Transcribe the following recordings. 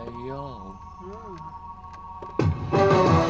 哎呦。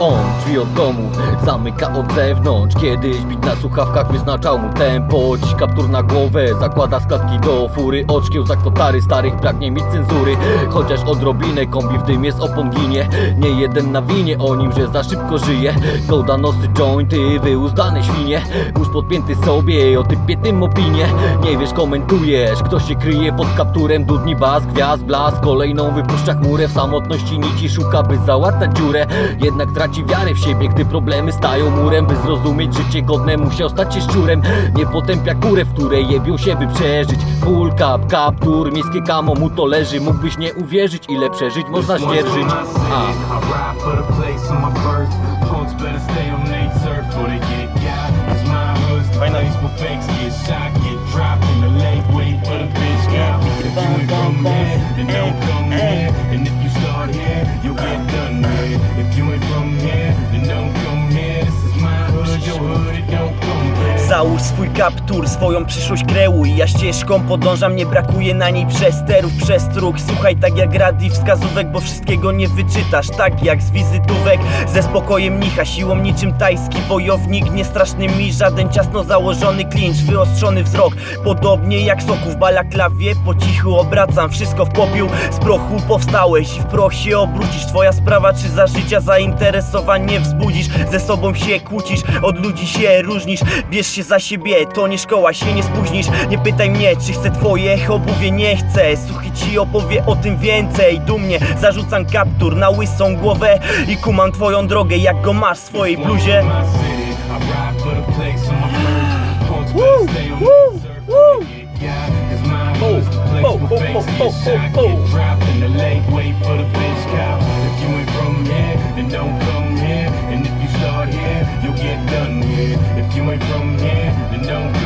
Drzwi od domu Zamyka od zewnątrz. Kiedyś bit na słuchawkach wyznaczał mu tempo. Dziś kaptur na głowę Zakłada składki do fury. Oczkieł za kotary starych pragnie mieć cenzury. Chociaż odrobinę kombi w dym jest opon ginie. Nie jeden na winie o nim, że za szybko żyje. Gołda nosy jointy, wyuzdane świnie. Kurz podpięty sobie, o typie tym opinie. Nie wiesz, komentujesz Kto się kryje pod kapturem. Dudni bas, gwiazd, blask Kolejną wypuszcza chmurę. W samotności nici szuka, by załatać dziurę. Jednak traci wiarę w siebie Gdy problemy stają murem By zrozumieć życie godne Musiał stać się szczurem. Nie potępia kurę, w której jebią się, by przeżyć. Full cap, kaptur, miejskie kamo Mu to leży, mógłbyś nie uwierzyć Ile przeżyć można ścierżyć A. Załóż swój kaptur, swoją przyszłość kreuj. Ja ścieżką podążam, nie brakuje na niej przesterów, przestróg. Słuchaj tak jak rad i wskazówek, bo wszystkiego nie wyczytasz. Tak jak z wizytówek, ze spokojem mnicha Siłą niczym tajski wojownik, niestraszny mi Żaden ciasno założony klincz, wyostrzony wzrok. Podobnie jak soku w balaklawie, po cichu obracam Wszystko w popiół, z prochu powstałeś i w proch się obrócisz. Twoja sprawa, czy za życia zainteresowanie wzbudzisz? Ze sobą się kłócisz, od ludzi się różnisz. Bierz się za siebie, to nie szkoła, się nie spóźnisz. Nie pytaj mnie, czy chcę twoje obuwie, nie chcę. Suchy ci opowie o tym więcej. Dumnie zarzucam kaptur na łysą głowę I kumam twoją drogę, jak go masz w swojej bluzie. My city, ain't from here, then don't